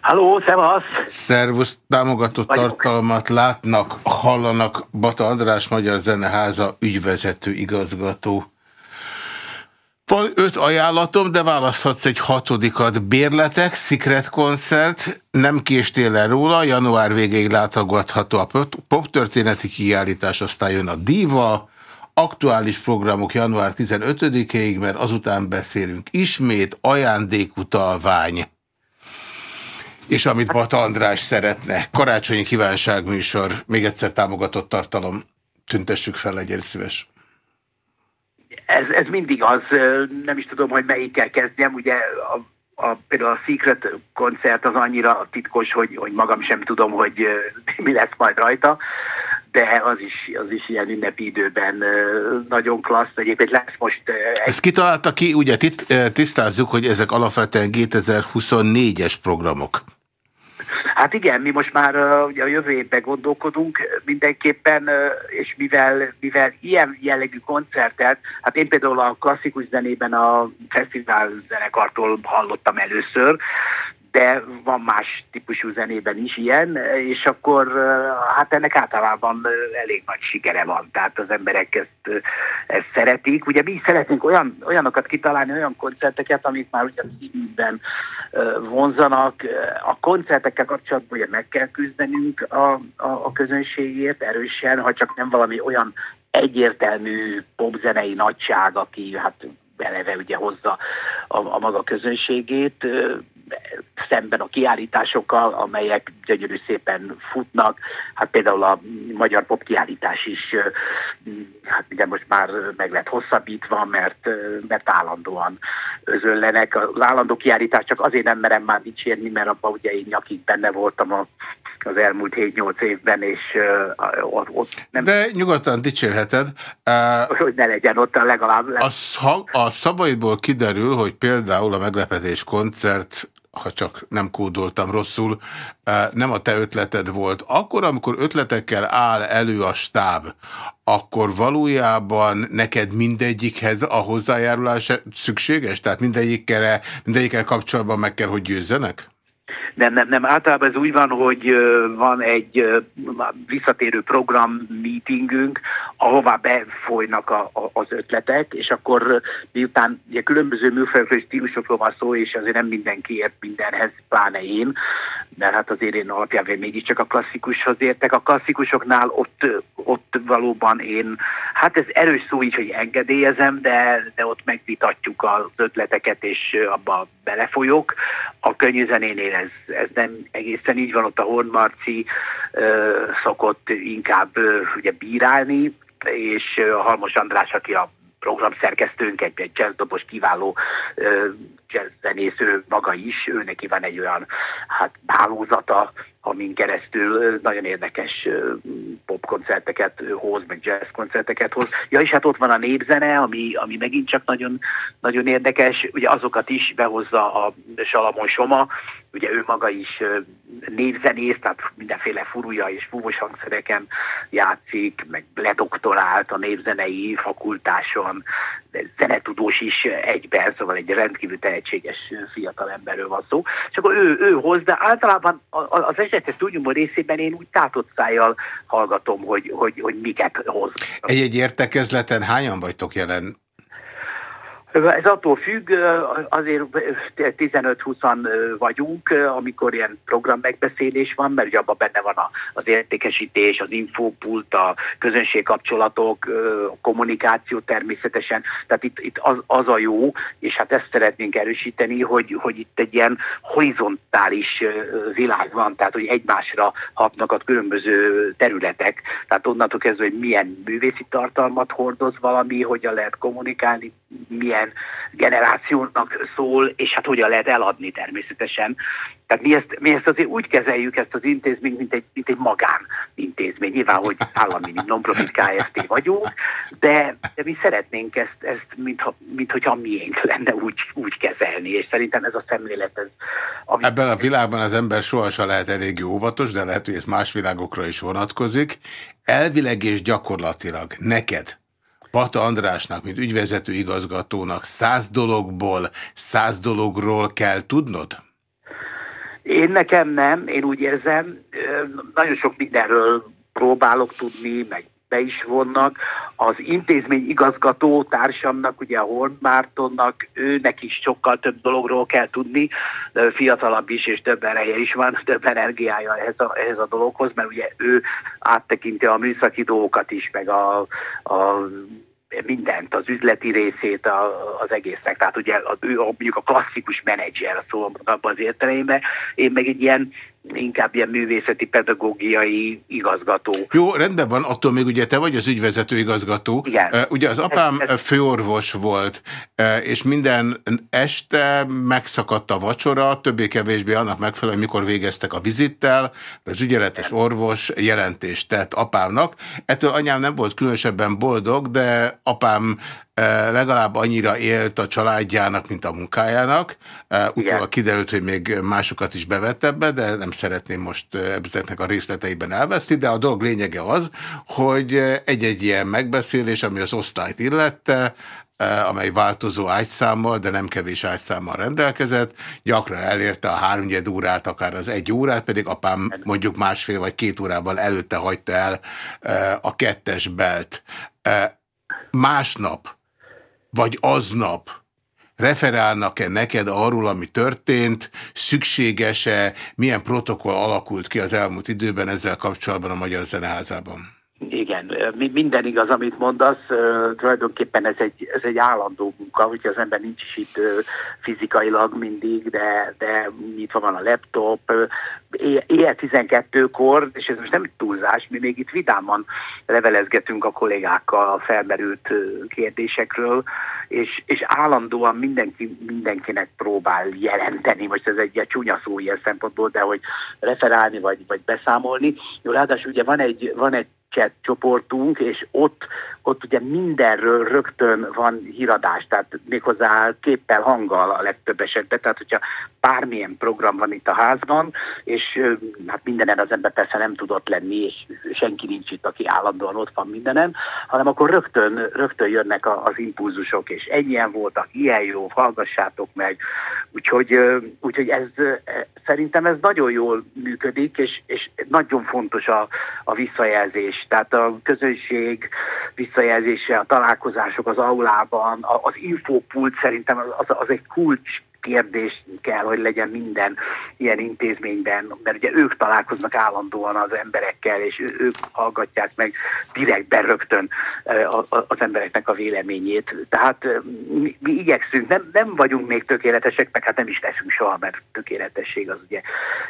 Halló, szevasz! Szervusz, támogatott Vagyok. tartalmat látnak, hallanak Bata András, Magyar Zeneháza ügyvezető igazgató. Van öt ajánlatom, de választhatsz egy hatodikat. Bérletek, Secret koncert, nem késtél el róla, január végéig látogatható a poptörténeti kiállítás, aztán jön a Diva, aktuális programok január 15-ig, mert azután beszélünk ismét, ajándékutalvány és amit Bata András szeretne. Karácsonyi kívánságműsor, még egyszer támogatott tartalom. Tüntessük fel, legyen szíves. Ez, ez mindig az, nem is tudom, hogy melyikkel kezdjem, ugye a, a, például a Secret koncert az annyira titkos, hogy, hogy magam sem tudom, hogy mi lesz majd rajta, de az is, az is ilyen ünnepi időben nagyon klassz. Egyébként lesz most... Egy... Ezt kitalálta ki, ugye tisztázzuk, hogy ezek alapvetően 2024-es programok. Hát igen, mi most már ugye a jövő évben gondolkodunk mindenképpen, és mivel, mivel ilyen jellegű koncertet, hát én például a klasszikus zenében a fesztivál zenekartól hallottam először, de van más típusú zenében is ilyen, és akkor hát ennek általában elég nagy sikere van, tehát az emberek ezt, ezt szeretik. Ugye mi szeretnénk olyan, olyanokat kitalálni, olyan koncerteket, amik már ugye szívben vonzanak. A koncertekkel kapcsolatban ugye meg kell küzdenünk a, a, a közönségért erősen, ha csak nem valami olyan egyértelmű popzenei nagyság, aki hát beleve ugye hozza a, a maga közönségét, szemben a kiállításokkal, amelyek gyönyörű szépen futnak. Hát például a magyar pop kiállítás is, hát ugye most már meg lett hosszabbítva, mert, mert állandóan özöllenek. Az állandó kiállítás csak azért nem merem már dicsérni, mert abban ugye én nyakig benne voltam a az elmúlt 7-8 évben, és uh, ott, ott nem... De nyugodtan dicsérheted. Uh, hogy ne legyen ott a legalább... A, a szabaiból kiderül, hogy például a meglepetés koncert ha csak nem kódoltam rosszul, nem a te ötleted volt. Akkor, amikor ötletekkel áll elő a stáb, akkor valójában neked mindegyikhez a hozzájárulás szükséges? Tehát mindegyikkel, mindegyikkel kapcsolatban meg kell, hogy győzzenek? Nem, nem, nem. Általában ez úgy van, hogy van egy visszatérő program meetingünk, ahová befolynak a, a, az ötletek, és akkor miután ugye különböző műfajokról és stílusokról van szó, és azért nem mindenki ért mindenhez, pláne én, mert hát azért én alapjában mégiscsak a klasszikushoz értek. A klasszikusoknál ott, ott valóban én, hát ez erős szó így, hogy engedélyezem, de, de ott megvitatjuk az ötleteket, és abba belefolyok. A könnyűzenénél ez, ez nem egészen így van, ott a Hornmarci szokott inkább ugye bírálni, és Halmos András, aki a programszerkesztőnk, egy, egy jazzdobos kiváló uh, jazzzenész, ő maga is, ő neki van egy olyan hát, hálózata, amin keresztül nagyon érdekes popkoncerteket hoz, meg jazzkoncerteket hoz. Ja, és hát ott van a népzene, ami, ami megint csak nagyon, nagyon érdekes. Ugye azokat is behozza a Salamon Soma, ugye ő maga is névzenész, tehát mindenféle furúja és fúvos hangszereken játszik, meg ledoktorált a névzenei fakultáson, zenetudós is egyben, szóval egy rendkívül tehetséges fiatal emberről van szó. És akkor ő, ő hoz, de általában az esetes tudjumban részében én úgy tátott szájjal hallgatom, hogy, hogy, hogy miket hoz. Egy-egy értekezleten hányan vagytok jelen ez attól függ, azért 15-20 vagyunk, amikor ilyen program megbeszélés van, mert ugye abban benne van az értékesítés, az infópult, a közönségkapcsolatok, a kommunikáció természetesen. Tehát itt, itt az, az a jó, és hát ezt szeretnénk erősíteni, hogy, hogy itt egy ilyen horizontális világ van, tehát hogy egymásra hatnak a különböző területek. Tehát onnantól kezdve, hogy milyen művészi tartalmat hordoz valami, hogyan lehet kommunikálni, milyen milyen generációnak szól, és hát hogyan lehet eladni természetesen. Tehát mi ezt, mi ezt azért úgy kezeljük ezt az intézményt, mint egy, mint egy magánintézmény. Nyilván, hogy állami non-profit KFT vagyunk, de, de mi szeretnénk ezt, ezt mintha, mint hogyha miénk lenne úgy, úgy kezelni, és szerintem ez a szemlélet... Ez, ami... Ebben a világban az ember sohasem lehet elég óvatos, de lehet, hogy ez más világokra is vonatkozik. Elvileg és gyakorlatilag neked Pata Andrásnak, mint ügyvezető igazgatónak száz dologból, száz dologról kell tudnod? Én nekem nem, én úgy érzem, nagyon sok mindenről próbálok tudni, meg be is vonnak. Az intézmény igazgató társamnak, ugye a Horn Mártonnak, őnek is sokkal több dologról kell tudni, fiatalabb is, és több ereje is van, több energiája ehhez a, ehhez a dologhoz, mert ugye ő áttekinti a műszaki dolgokat is, meg a, a mindent, az üzleti részét a, az egésznek. Tehát ugye ő mondjuk a klasszikus menedzser, szóval abban az értelemben, én meg egy ilyen inkább ilyen művészeti pedagógiai igazgató. Jó, rendben van, attól még ugye te vagy az ügyvezető igazgató. Igen. Ugye az apám ez, ez... főorvos volt, és minden este megszakadt a vacsora, többé-kevésbé annak megfelelően, mikor végeztek a vizittel, az ügyeletes orvos jelentést tett apámnak. Ettől anyám nem volt különösebben boldog, de apám legalább annyira élt a családjának, mint a munkájának. Utólag kiderült, hogy még másokat is bevett ebbe, de nem szeretném most ezeknek a részleteiben elveszni, de a dolog lényege az, hogy egy-egy ilyen megbeszélés, ami az osztályt illette, amely változó ágyszámmal, de nem kevés ágyszámmal rendelkezett, gyakran elérte a háromnyed órát, akár az egy órát, pedig apám mondjuk másfél vagy két órával előtte hagyta el a kettes belt. Másnap vagy aznap referálnak-e neked arról, ami történt, szükséges-e, milyen protokoll alakult ki az elmúlt időben ezzel kapcsolatban a Magyar Zeneházában? Igen, minden igaz, amit mondasz, tulajdonképpen ez egy, ez egy állandó munka, hogyha az ember nincs is itt fizikailag mindig, de, de nyitva van a laptop, éjjel 12-kor, és ez most nem túlzás, mi még itt vidáman levelezgetünk a kollégákkal a felmerült kérdésekről, és, és állandóan mindenki, mindenkinek próbál jelenteni, most ez egy, egy csúnya szó ilyen szempontból, de hogy referálni vagy, vagy beszámolni. Jó, ráadásul ugye van egy, van egy chat csoportunk, és ott, ott ugye mindenről rögtön van híradás, tehát méghozzá képpel, hanggal a legtöbb esetben, tehát hogyha bármilyen program van itt a házban, és hát mindenen az ember persze nem tudott lenni, és senki nincs itt, aki állandóan ott van mindenem, hanem akkor rögtön, rögtön jönnek az impulzusok, és ennyien voltak, ilyen jó, hallgassátok meg, úgyhogy, úgyhogy ez, szerintem ez nagyon jól működik, és, és nagyon fontos a, a visszajelzés, tehát a közönség visszajelzése, a találkozások az aulában, az infopult szerintem az, az egy kulcs kérdés kell, hogy legyen minden ilyen intézményben, mert ugye ők találkoznak állandóan az emberekkel, és ők hallgatják meg direktben rögtön az embereknek a véleményét. Tehát mi, mi igyekszünk, nem, nem vagyunk még tökéletesek, meg hát nem is leszünk soha, mert tökéletesség az ugye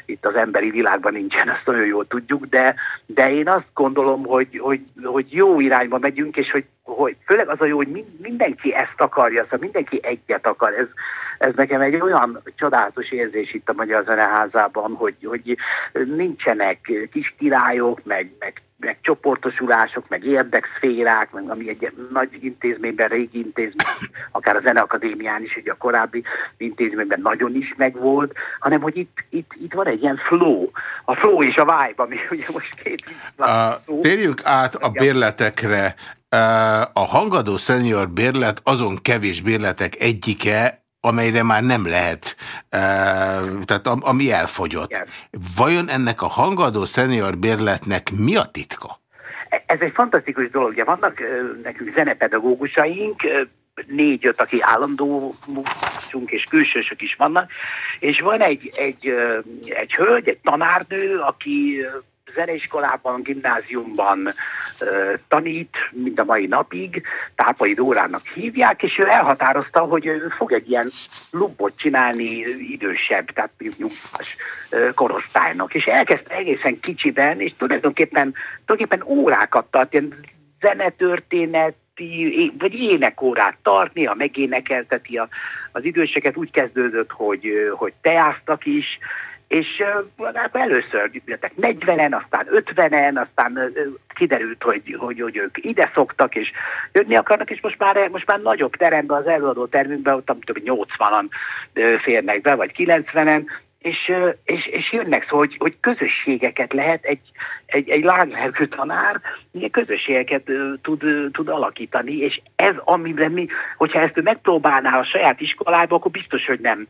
itt az emberi világban nincsen, azt nagyon jól tudjuk, de, de én azt gondolom, hogy, hogy, hogy jó irányba megyünk, és hogy hogy főleg az a jó, hogy mindenki ezt akarja, szóval mindenki egyet akar. Ez, ez nekem egy olyan csodálatos érzés itt a Magyar Zeneházában, hogy, hogy nincsenek kis királyok, meg, meg meg csoportosulások, meg érdekszférák, meg ami egy nagy intézményben, régi intézmény, akár a Zeneakadémián is, ugye a korábbi intézményben nagyon is megvolt, hanem hogy itt, itt, itt van egy ilyen flow, a flow és a vibe, ami ugye most két uh, Térjük át a bérletekre. A hangadó senior bérlet azon kevés bérletek egyike, amelyre már nem lehet, tehát ami elfogyott. Igen. Vajon ennek a hangadó szenior bérletnek mi a titka? Ez egy fantasztikus dolog. Ugye vannak nekünk zenepedagógusaink, négy-öt, aki állandó munkásunk, és külsősök is vannak, és van egy, egy, egy hölgy, egy tanárnő, aki zeneiskolában, gimnáziumban uh, tanít, mind a mai napig, Tápai Dórának hívják, és ő elhatározta, hogy ő fog egy ilyen klubot csinálni idősebb, tehát uh, korosztálynak, és elkezdte egészen kicsiben, és tulajdonképpen, tulajdonképpen órákat tart, ilyen zenetörténet, vagy énekórát tartni, a megénekelteti a, az időseket, úgy kezdődött, hogy, hogy teáztak is, és uh, először jöttek 40-en, aztán 50-en, aztán kiderült, hogy, hogy, hogy ők ide szoktak, és jönni akarnak, és most már, most már nagyobb teremben, az előadó termünkben, ott több 80-an uh, férnek be, vagy 90-en, és, és, és jönnek szó, hogy, hogy közösségeket lehet egy, egy, egy láglelkű tanár, milyen közösségeket tud, tud alakítani, és ez, amiben mi, hogyha ezt megpróbálná a saját iskolába, akkor biztos, hogy nem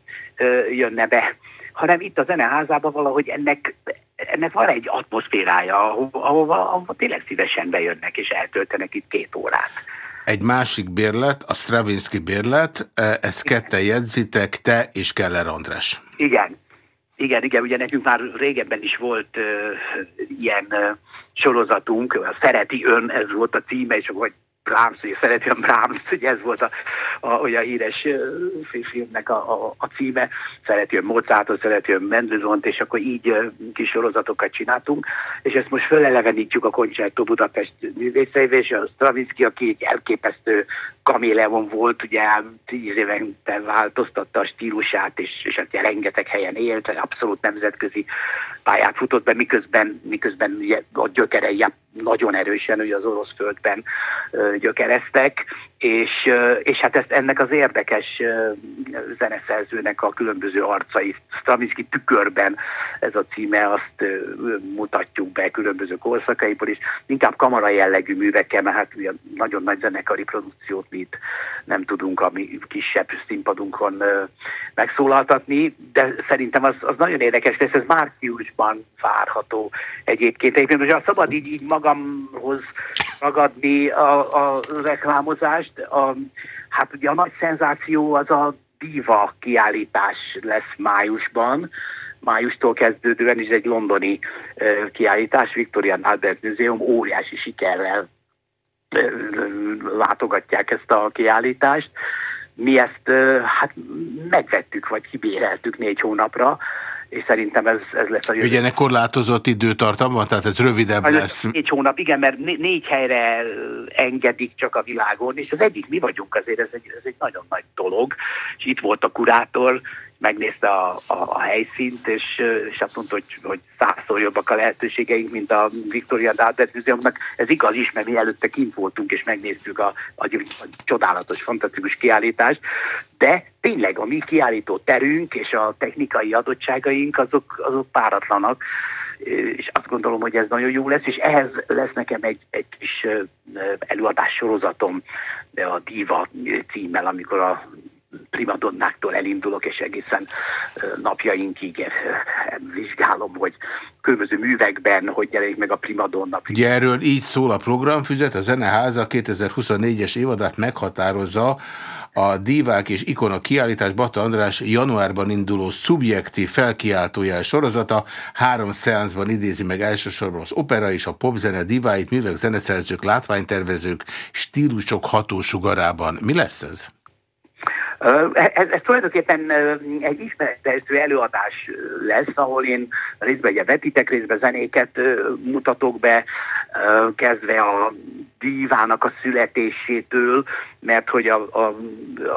jönne be hanem itt a zeneházában valahogy ennek, ennek van egy atmoszférája, ahova, ahova, ahova tényleg szívesen bejönnek és eltöltenek itt két órát. Egy másik bérlet, a Stravinsky bérlet, e, ezt ketten jegyzitek, te és Keller András. Igen. Igen, igen, ugye nekünk már régebben is volt uh, ilyen uh, sorozatunk, Szereti Ön, ez volt a címe, és akkor Brahms, ugye szereti a Brahms, ugye ez volt a, a, a híres filmnek a, a, a címe, szereti a Mozartot, szereti a Mendelssohn-t, és akkor így kis sorozatokat csináltunk, és ezt most fölelevenítjük a Concerto Budapest művészeivel, és a Stravinsky, aki egy elképesztő kaméleon volt, ugye tíz éven változtatta a stílusát, és, és hát rengeteg helyen élt, abszolút nemzetközi pályát futott be, miközben, miközben ugye a gyökerei nagyon erősen ugye az orosz földben gyökereztek, és, és hát ezt ennek az érdekes zeneszerzőnek a különböző arcai, Stravinsky tükörben ez a címe, azt mutatjuk be különböző korszakaiból is, inkább kamara jellegű művekkel, mert hát ugye nagyon nagy zenekari produkciót mi itt nem tudunk a mi kisebb színpadunkon megszólaltatni, de szerintem az, az nagyon érdekes lesz, ez márciusban várható egyébként. Egyébként most szabad így, így magamhoz ragadni a, a reklámozást. A, hát ugye a nagy szenzáció az a Diva kiállítás lesz májusban, májustól kezdődően is egy londoni uh, kiállítás, Victorian Albert Museum óriási sikerrel látogatják ezt a kiállítást. Mi ezt hát megvettük, vagy kibéreltük négy hónapra, és szerintem ez, ez lesz a jövő. Ugye ennek korlátozott időtartam van, tehát ez rövidebb az lesz. Négy hónap, igen, mert négy helyre engedik csak a világon, és az egyik mi vagyunk azért, ez egy, ez egy nagyon nagy dolog, és itt volt a kurátor, megnézte a, a, a helyszínt, és, és azt mondta, hogy, hogy százszor jobbak a lehetőségeink, mint a Victoria Albert Museumnak. Ez igaz is, mert mi előtte kint voltunk, és megnéztük a, a, a csodálatos, fantasztikus kiállítást, de tényleg a mi kiállító terünk és a technikai adottságaink azok, azok páratlanak, és azt gondolom, hogy ez nagyon jó lesz, és ehhez lesz nekem egy, egy kis előadás sorozatom a Diva címmel, amikor a primadonnáktól elindulok, és egészen napjainkig vizsgálom, hogy különböző művekben, hogy jelenik meg a primadonna. Ugye erről így szól a programfüzet, a Zeneháza 2024-es évadát meghatározza a Divák és Ikona kiállítás Bata András januárban induló szubjektív felkiáltójel sorozata három szeánszban idézi meg elsősorban az opera és a popzene diváit, művek, zeneszerzők, látványtervezők, stílusok hatósugarában. Mi lesz ez? Ez, ez tulajdonképpen egy ismeretterjesztő előadás lesz, ahol én részben ugye vetítek, részben zenéket mutatok be, kezdve a dívának a születésétől, mert hogy a, a,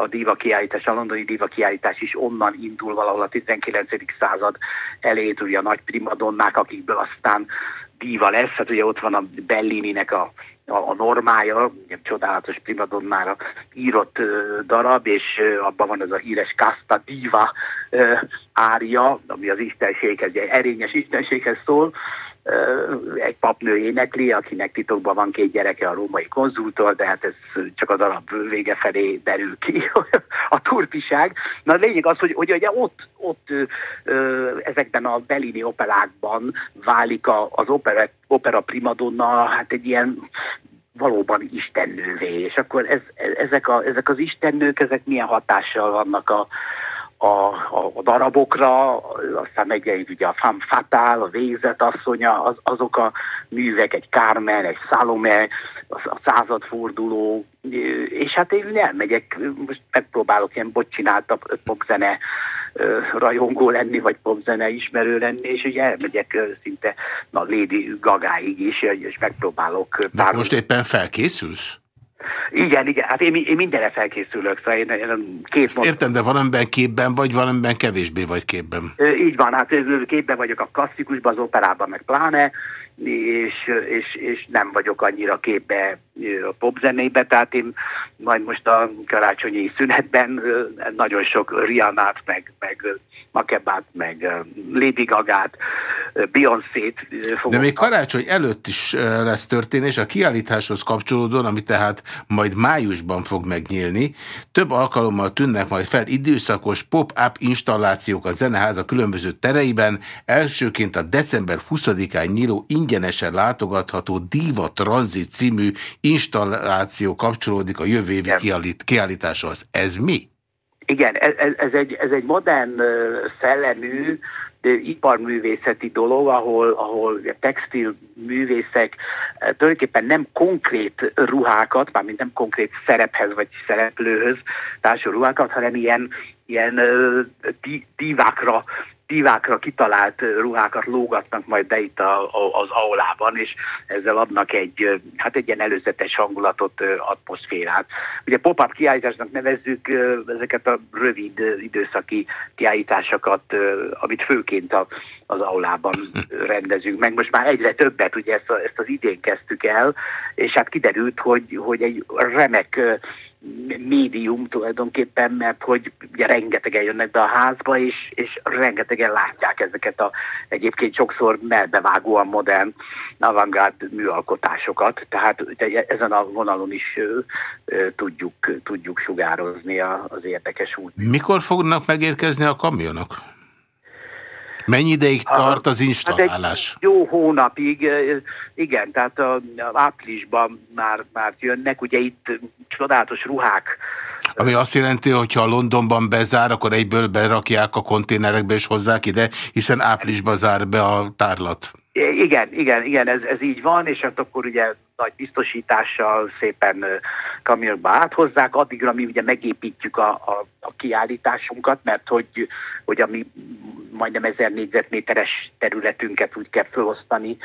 a díva kiállítás, a londoni díva kiállítás is onnan indul valahol a 19. század elejét, ugye a nagy primadonnák, akikből aztán díva lesz, hát ugye ott van a Bellini-nek a a, a normája, ugye csodálatos primadonnára írott ö, darab, és ö, abban van ez a híres Casta Diva ö, ária, ami az istenséghez, egy erényes istenséghez szól, egy papnő énekli, akinek titokban van két gyereke a római konzultól, de hát ez csak a darab vége felé derül ki, a turpiság. Na a lényeg az, hogy, hogy ugye ott, ott ezekben a belini operákban válik a, az opera, opera primadonna hát egy ilyen valóban istennővé, és akkor ez, ezek, a, ezek az istennők, ezek milyen hatással vannak a, a, a, a darabokra, aztán megjelenik ugye a Femme Fatale, a Végzet asszonya, az, azok a művek, egy Carmen, egy Salome, a századforduló, és hát én elmegyek, most megpróbálok ilyen bocsináltabb popzene rajongó lenni, vagy popzene ismerő lenni, és ugye elmegyek szinte a Lady Gagáig is, és megpróbálok. De most éppen felkészülsz? Igen, igen, hát én, én mindenre felkészülök, szóval én, én két mond... Értem, de valamiben képben vagy, valamiben kevésbé vagy képben. Így van, hát képben vagyok a klasszikusban, az operában meg pláne, és, és, és nem vagyok annyira képbe a popzenébe, tehát én majd most a karácsonyi szünetben nagyon sok Rihanát, meg, meg Makebát, meg Lady Gagát Beyoncé-t De még karácsony előtt is lesz történés, a kiállításhoz kapcsolódóan, ami tehát majd májusban fog megnyílni. Több alkalommal tűnnek majd fel időszakos pop-up installációk a Zeneháza különböző tereiben. Elsőként a december 20-án nyíló ingyenesen látogatható Diva Transit című installáció kapcsolódik a jövő évi kiállításhoz. Ez mi? Igen, ez, ez, egy, ez egy modern szellemű, iparművészeti dolog, ahol, ahol textil művészek tulajdonképpen nem konkrét ruhákat, mármint nem konkrét szerephez vagy szereplőhöz társul ruhákat, hanem ilyen, ilyen divákra divákra kitalált ruhákat lógatnak majd be itt a, a, az aulában, és ezzel adnak egy, hát egy ilyen előzetes hangulatot, atmoszférát. Ugye pop-up kiállításnak nevezzük ezeket a rövid időszaki kiállításokat, amit főként a, az aulában rendezünk meg. Most már egyre többet, ugye ezt, a, ezt az idén kezdtük el, és hát kiderült, hogy, hogy egy remek médium tulajdonképpen, mert hogy ugye rengetegen jönnek be a házba, és, és rengetegen látják ezeket a egyébként sokszor melbevágóan modern avantgárd műalkotásokat, tehát ezen a vonalon is ö, tudjuk, tudjuk sugározni a, az érdekes út. Mikor fognak megérkezni a kamionok? Mennyi ideig tart az installálás? Hát jó hónapig, igen, tehát a, a áprilisban már, már jönnek, ugye itt csodálatos ruhák. Ami azt jelenti, hogy ha Londonban bezár, akkor egyből berakják a konténerekbe és hozzák ide, hiszen áprilisban zár be a tárlat. Igen, igen, igen, ez, ez így van, és hát akkor ugye nagy biztosítással szépen kamionba áthozzák, addigra mi ugye megépítjük a, a, a kiállításunkat, mert hogy, hogy a mi majdnem ezer négyzetméteres területünket úgy kell felosztani,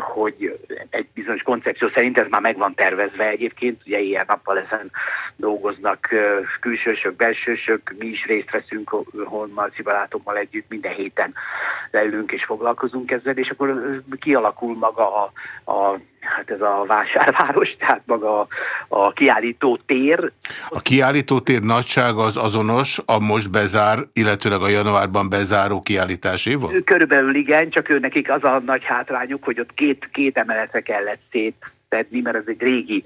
hogy egy bizonyos koncepció szerint ez már meg van tervezve egyébként, ugye ilyen-nappal ezen dolgoznak külsősök, belsősök, mi is részt veszünk Honmarci barátommal együtt, minden héten leülünk és foglalkozunk ezzel, és akkor kialakul maga a, a hát ez a vásárváros, tehát maga a, kiállító tér. A kiállító tér nagysága az azonos a most bezár, illetőleg a januárban bezáró kiállításéval? Körülbelül igen, csak ő nekik az a nagy hátrányuk, hogy ott két, két emeletre kellett szét szedni, mert ez egy régi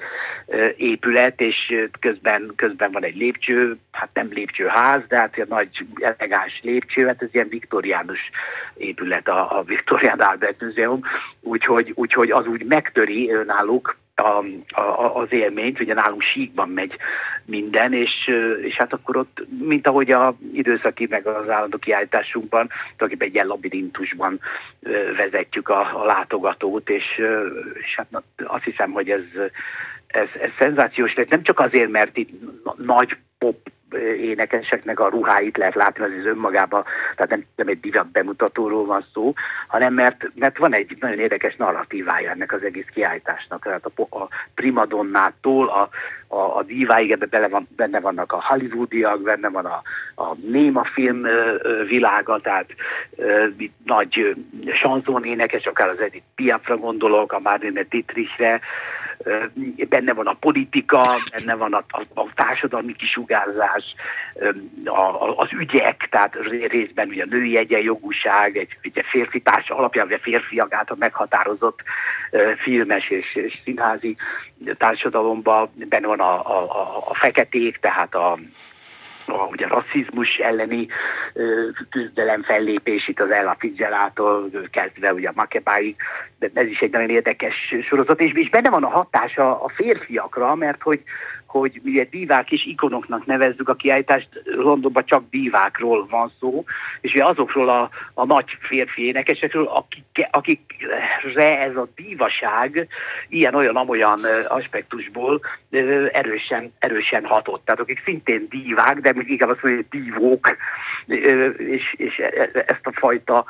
épület, és közben, közben van egy lépcső, hát nem lépcsőház, de hát egy nagy elegáns lépcső, hát ez ilyen viktoriánus épület a, a Victorian Albert Museum, úgyhogy, úgyhogy az úgy megtöri náluk a, a, az élményt, ugye nálunk síkban megy minden, és, és hát akkor ott, mint ahogy a időszaki meg az állandó kiállításunkban, tulajdonképpen egy ilyen labirintusban vezetjük a, a látogatót, és, és hát azt hiszem, hogy ez, ez, ez szenzációs lett, nem csak azért, mert itt nagy pop énekeseknek a ruháit lehet látni, az, az önmagában, tehát nem, nem egy divat bemutatóról van szó, hanem mert, mert van egy nagyon érdekes narratívája ennek az egész kiállításnak, tehát a, a primadonnától a, a, a diváig, ebbe bele van, benne vannak a hollywoodiak, benne van a, a néma film világa, tehát ö, nagy sanzon énekes, akár az Edith Piafra gondolok, a Marlene Dietrichre, benne van a politika, benne van a, a, a társadalmi kisugárzás, a, a, az ügyek, tehát részben ugye a női egyenjogúság, egy ugye férfi társ, alapján ugye férfiak által meghatározott filmes és, és színházi társadalomban, benne van a, a, a, a feketék, tehát a a ugye rasszizmus elleni ö, küzdelem fellépés az Ella Fitzgeraldtól kezdve ugye a Makebáig, de ez is egy nagyon érdekes sorozat, és, és benne van a hatása a férfiakra, mert hogy hogy ugye divák és ikonoknak nevezzük a kiállítást, Londonban csak divákról van szó, és ugye azokról a, a nagy férfi énekesekről, akik, akikre ez a divaság ilyen-olyan-amolyan aspektusból erősen, erősen hatott. Tehát akik szintén divák, de még inkább azt mondja, hogy divók, és, és e, e, ezt a fajta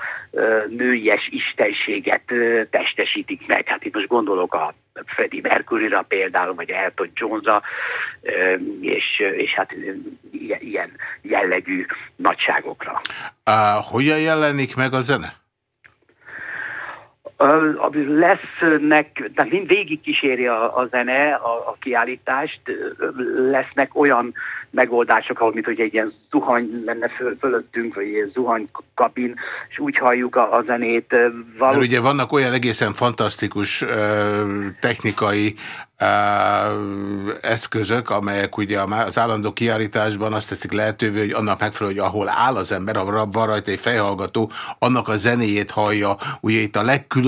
nőies istenséget testesítik meg. Hát itt most gondolok a Freddie Mercury-ra például, vagy Elton Jones-ra, és, és hát ilyen jellegű nagyságokra. Uh, hogyan jelenik meg a zene? Lesznek, tehát mind végig kíséri a, a zene a, a kiállítást, lesznek olyan megoldások, ahol mint hogy egy ilyen zuhany lenne föl, fölöttünk, vagy egy zuhany kabin, és úgy halljuk a, a zenét. Való... Mert ugye vannak olyan egészen fantasztikus uh, technikai eszközök, amelyek ugye az állandó kiállításban azt teszik lehetővé, hogy annak megfelelő, hogy ahol áll az ember, ahol van rajta egy fejhallgató, annak a zenéjét hallja. Ugye itt a legkülönbözőbb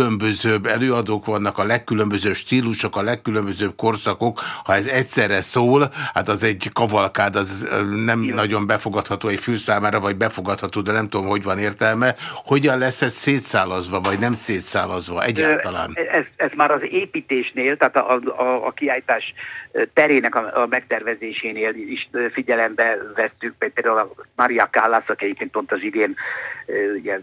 előadók vannak, a legkülönbözőbb stílusok, a legkülönbözőbb korszakok. Ha ez egyszerre szól, hát az egy kavalkád, az nem Jó. nagyon befogadható egy fülszámára, vagy befogadható, de nem tudom, hogy van értelme. Hogyan lesz ez szétszálazva, vagy nem szétszálazva egyáltalán? Ez, ez már az építésnél, tehát a, a a, kiállítás terének a, a megtervezésénél is figyelembe vettük, például a Maria Callas, aki egyébként pont az idén ugye,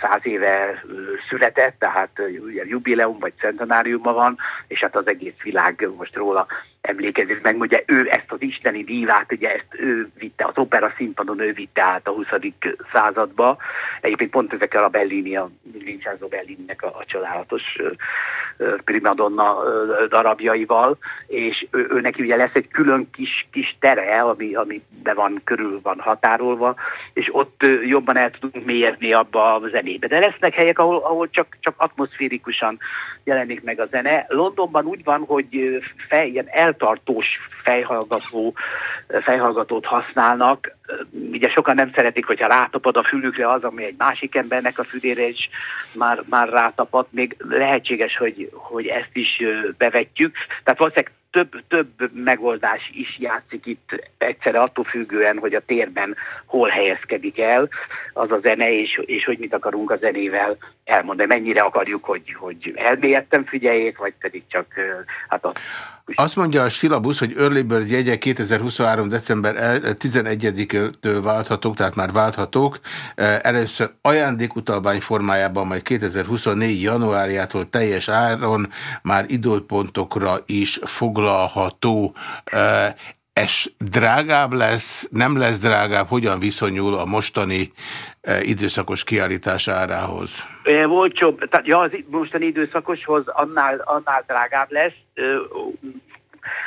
száz éve született, tehát ugye jubileum vagy centenáriuma van, és hát az egész világ most róla emlékezik meg, ugye ő ezt az isteni dívát, ugye ezt ő vitte, az opera színpadon ő vitte át a 20. századba. Egyébként pont ezekkel a Bellini, a Vincenzo Bellininek a, a csodálatos primadonna darabjaival, és ő, ő neki ugye lesz egy külön kis, kis tere, ami, ami be van, körül van határolva, és ott jobban el tudunk mélyedni abba a zenébe. De lesznek helyek, ahol, ahol csak, csak atmoszférikusan jelenik meg a zene. Londonban úgy van, hogy fej, ilyen eltartós fejhallgató, fejhallgatót használnak. Ugye sokan nem szeretik, hogyha rátapad a fülükre az, ami egy másik embernek a fülére is már, már rátapad. Még lehetséges, hogy, hogy ezt is bevetjük. Tehát valószínűleg több, több megoldás is játszik itt egyszerre attól függően, hogy a térben hol helyezkedik el az a zene, és, és hogy mit akarunk a zenével elmondani. Mennyire akarjuk, hogy, hogy elmélyedtem figyeljék, vagy pedig csak hát azt azt mondja a Stilabusz, hogy Early Bird jegye 2023. december 11-től válthatók, tehát már válthatók. Először ajándékutalvány formájában, majd 2024. januárjától teljes áron már időpontokra is foglalható. Ez drágább lesz, nem lesz drágább, hogyan viszonyul a mostani időszakos kiállítás árához? Olcsóbb, tehát ja, az mostani időszakoshoz annál, annál drágább lesz.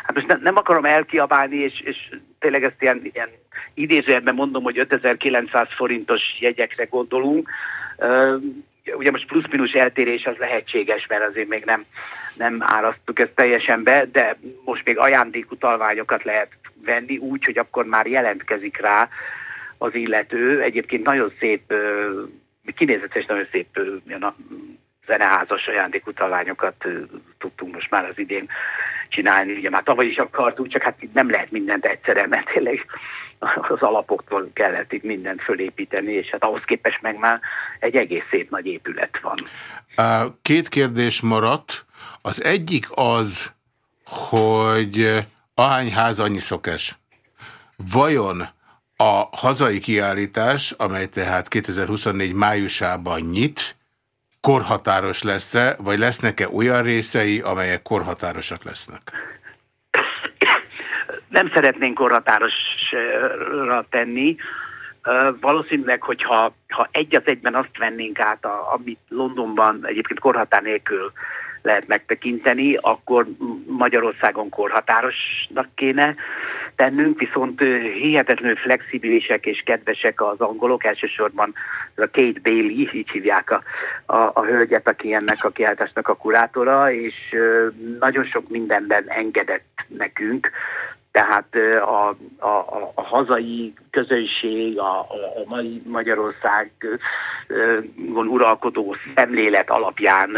Hát most nem, nem akarom elkiabálni, és, és tényleg ezt ilyen, ilyen idézőjelben mondom, hogy 5900 forintos jegyekre gondolunk. Ugye most plusz-minusz eltérés az lehetséges, mert azért még nem, nem árasztuk ezt teljesen be, de most még ajándékutalványokat lehet venni úgy, hogy akkor már jelentkezik rá az illető. Egyébként nagyon szép, kinézetes, nagyon szép a zeneházas ajándékutalványokat tudtunk most már az idén csinálni. Ugye már tavaly is akartuk, csak hát nem lehet mindent egyszerre, mert tényleg az alapoktól kellett itt mindent fölépíteni, és hát ahhoz képest meg már egy egész szép nagy épület van. Két kérdés maradt. Az egyik az, hogy ahány ház annyi szokás. Vajon a hazai kiállítás, amely tehát 2024 májusában nyit, korhatáros lesz-e, vagy lesznek-e olyan részei, amelyek korhatárosak lesznek? Nem szeretnénk korhatárosra tenni. Valószínűleg, hogyha ha egy az egyben azt vennénk át, amit Londonban egyébként korhatár nélkül lehet megtekinteni, akkor Magyarországon korhatárosnak kéne tennünk, viszont hihetetlenül flexibilisek és kedvesek az angolok, elsősorban a Kate Bailey, így hívják a, a, a hölgyet, aki ennek a kiáltásnak a kurátora, és nagyon sok mindenben engedett nekünk, tehát a, a, a, a hazai közönség, a, a mai Magyarországon uralkodó szemlélet alapján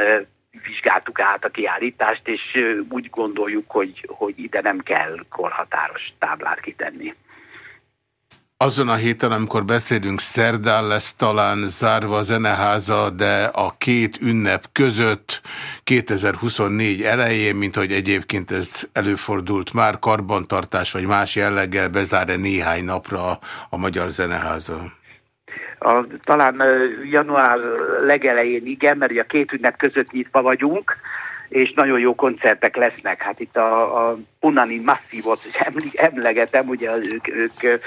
vizsgáltuk át a kiállítást, és úgy gondoljuk, hogy, hogy ide nem kell korhatáros táblát kitenni. Azon a héten, amikor beszélünk, szerdán lesz talán zárva a zeneháza, de a két ünnep között 2024 elején, mint hogy egyébként ez előfordult már, karbantartás vagy más jelleggel bezár-e néhány napra a Magyar Zeneháza? A, talán január legelején igen, mert a két ünnep között nyitva vagyunk, és nagyon jó koncertek lesznek. Hát itt a, a Unani Masszívot emlegetem, ugye ők, ők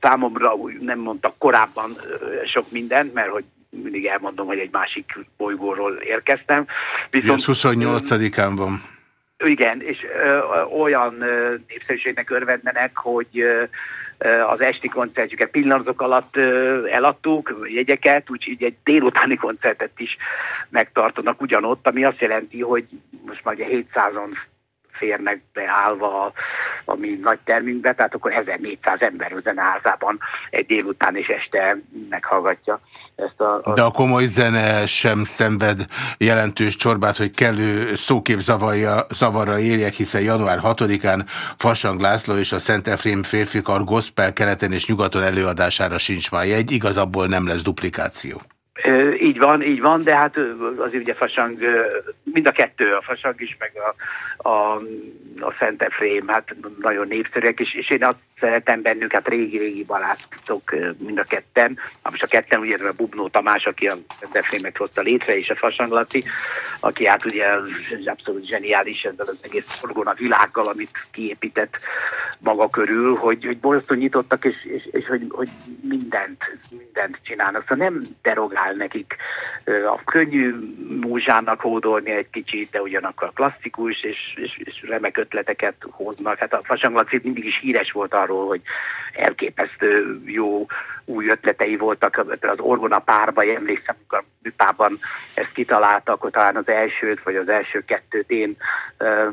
számomra nem mondtak korábban sok mindent, mert hogy mindig elmondom, hogy egy másik bolygóról érkeztem. Viszont, 28-án van. Igen, és ö, olyan ö, népszerűségnek örvendenek, hogy ö, az esti koncertjüket pillanatok alatt eladtuk, jegyeket, úgyhogy egy délutáni koncertet is megtartanak ugyanott, ami azt jelenti, hogy most már 700-on férnek beállva a mi nagy termünkbe, tehát akkor 1400 ember a zeneházában egy délután és este meghallgatja ezt a, a... De a komoly zene sem szenved jelentős csorbát, hogy kellő szókép zavarra éljek, hiszen január 6-án Fasang László és a Szent Efrém férfikar gospel keleten és nyugaton előadására sincs már jegy, igazából nem lesz duplikáció. Így van, így van, de hát azért ugye Fasang, mind a kettő, a Fasang is, meg a, a, a Szent Efrém, hát nagyon népszerűek, és, és én azt szeretem bennük, hát régi-régi barátok mind a ketten. Most a ketten ugye a Bubnó Tamás, aki a Szent Efrémet hozta létre, és a Fasang Laci, aki hát ugye abszolút zseniális ezzel az egész a világgal, amit kiépített maga körül, hogy, hogy borzasztó nyitottak, és, és, és hogy, hogy mindent, mindent csinálnak. Szóval nem derogál nekik a könnyű múzsának hódolni egy kicsit, de ugyanakkor klasszikus, és, és, és remek ötleteket hoznak. Hát a Fasanglaci mindig is híres volt arról, hogy elképesztő jó új ötletei voltak, az Orgona párba, emlékszem, amikor műpában ezt kitaláltak, akkor talán az elsőt, vagy az első kettőt én,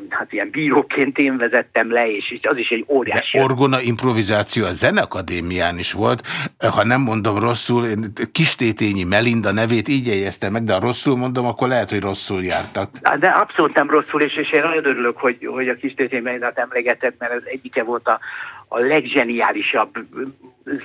hát ilyen bíróként én vezettem le, és az is egy óriási... De Orgona improvizáció a Zenekadémián is volt, ha nem mondom rosszul, én Kistétényi Melinda nevét így jegyeztem meg, de ha rosszul mondom, akkor lehet, hogy rosszul jártak. De abszolút nem rosszul, és, és én nagyon örülök, hogy, hogy a Kistétényi Melindát emlegetett, mert ez egyike volt a, a leggeniálisabb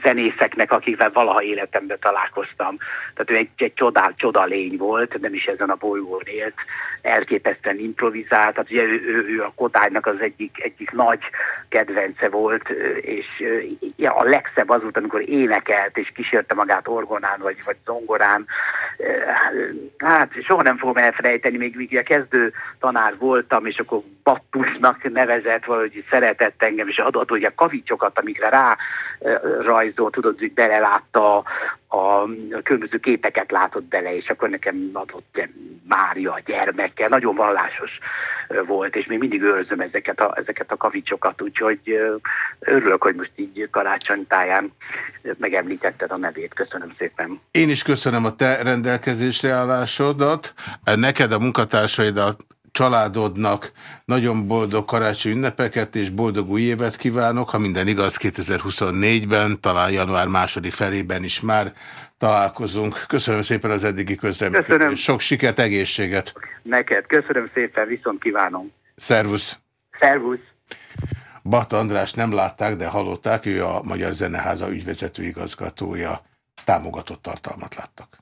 zenészeknek, akikvel valaha életemben találkoztam. Tehát ő egy, egy csodál, csoda lény volt, nem is ezen a bolygón élt, elképesztően improvizált, tehát ugye ő, ő, ő a Kodálynak az egyik, egyik nagy kedvence volt, és ja, a legszebb az volt, amikor énekelt, és kísérte magát orgonán, vagy, vagy zongorán. Hát soha nem fogom elfelejteni, még, még a kezdő tanár voltam, és akkor Battusnak nevezett, valahogy szeretett engem, és adott ugye kavicsokat, amikre rá rajzol, tudod, hogy belelátta a, különböző képeket látott bele, és akkor nekem adott Mária a gyermekkel, nagyon vallásos volt, és még mindig őrzöm ezeket a, ezeket a kavicsokat, úgyhogy örülök, hogy most így karácsonytáján megemlítetted a nevét. Köszönöm szépen. Én is köszönöm a te rendelkezésre állásodat. Neked a munkatársaidat családodnak nagyon boldog karácsony ünnepeket és boldog új évet kívánok, ha minden igaz 2024-ben, talán január második felében is már találkozunk. Köszönöm szépen az eddigi közreműködést. Sok sikert, egészséget! Neked. Köszönöm szépen, viszont kívánom. Szervusz! Szervusz! Bata András nem látták, de hallották, ő a Magyar Zeneháza ügyvezető igazgatója. Támogatott tartalmat láttak.